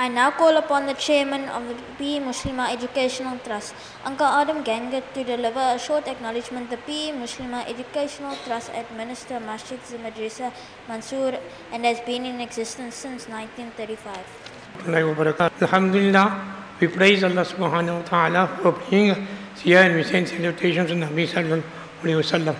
I now call upon the chairman of the PE Muslima Educational Trust, Uncle Adam Gangat, to deliver a short acknowledgement. The PE Muslima Educational Trust administers Masjid Madrasa Mansoor and has been in existence since 1935. warahmatullahi wabarakatuh. Alhamdulillah, we praise Allah subhanahu wa ta'ala for being here and we send salutations to Nabi sallallahu alayhi wa sallam.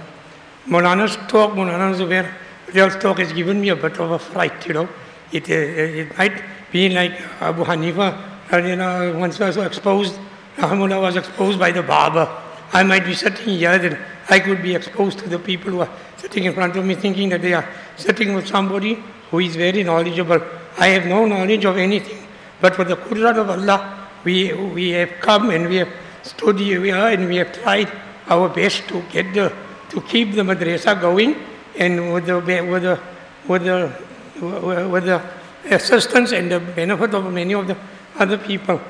Maulana's talk, Maulana Zubair, Riyal's talk has given me a bit of a fright, you know. It, uh, it might be like Abu Hanifa, once was exposed, Rahmullah was exposed by the Baba. I might be sitting here and I could be exposed to the people who are sitting in front of me thinking that they are sitting with somebody who is very knowledgeable. I have no knowledge of anything. But for the Qudrat of Allah, we, we have come and we have stood here and we have tried our best to get the, to keep the madrasa going and with the, with the, with the, with the assistance and the benefit of many of the other people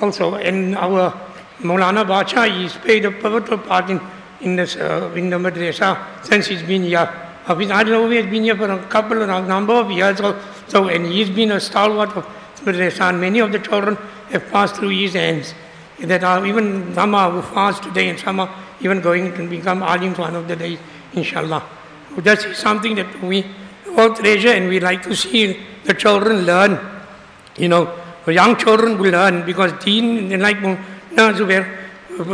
also. And our Maulana Bacha, he's played a pivotal part in, in, this, uh, in the madrasa since he's been here. I don't Adil has been here for a couple of a number of years so, and he's been a stalwart of madrasa and many of the children have passed through his hands. That are even some are fast today and some are even going to become alims one of the days, inshallah. That is something that we all treasure and we like to see the children learn. You know, young children will learn because deen, like Zubair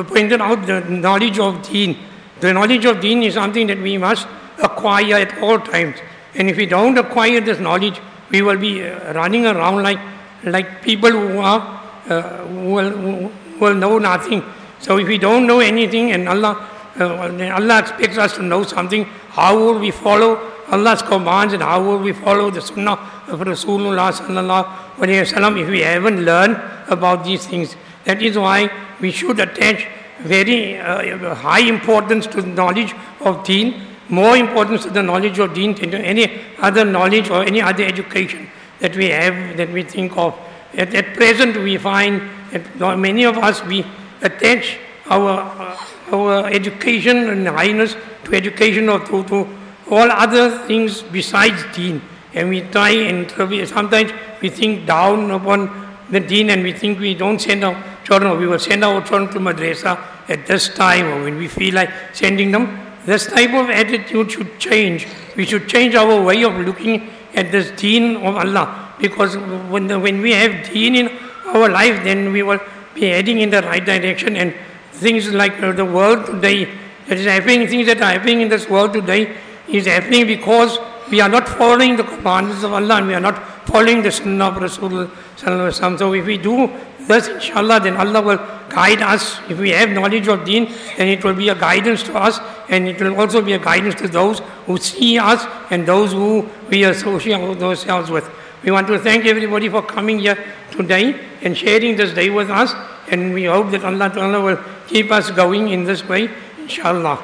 pointed out, the knowledge of deen. The knowledge of deen is something that we must acquire at all times. And if we don't acquire this knowledge, we will be running around like, like people who are uh, who, will, will know nothing. So if we don't know anything and Allah, uh, Allah expects us to know something, how will we follow Allah's commands and how will we follow the Sunnah of Rasulullah sallallahu alaihi wasallam if we haven't learned about these things? That is why we should attach very uh, high importance to the knowledge of Deen, more importance to the knowledge of Deen than to any other knowledge or any other education that we have, that we think of. At, at present, we find that many of us we attach our uh, our education and highness to education or to, to all other things besides deen. And we try and sometimes we think down upon the deen and we think we don't send our children we will send our children to madrasa at this time or when we feel like sending them. This type of attitude should change. We should change our way of looking at this deen of Allah. Because when, the, when we have deen in our life, then we will be heading in the right direction. And things like the world today, that is happening, things that are happening in this world today, is happening because we are not following the commandments of Allah and we are not following the sunnah of Rasulullah. So if we do this, inshallah, then Allah will guide us. If we have knowledge of deen, then it will be a guidance to us and it will also be a guidance to those who see us and those who we associate ourselves with. We want to thank everybody for coming here today and sharing this day with us and we hope that Allah will keep us going in this way, inshallah.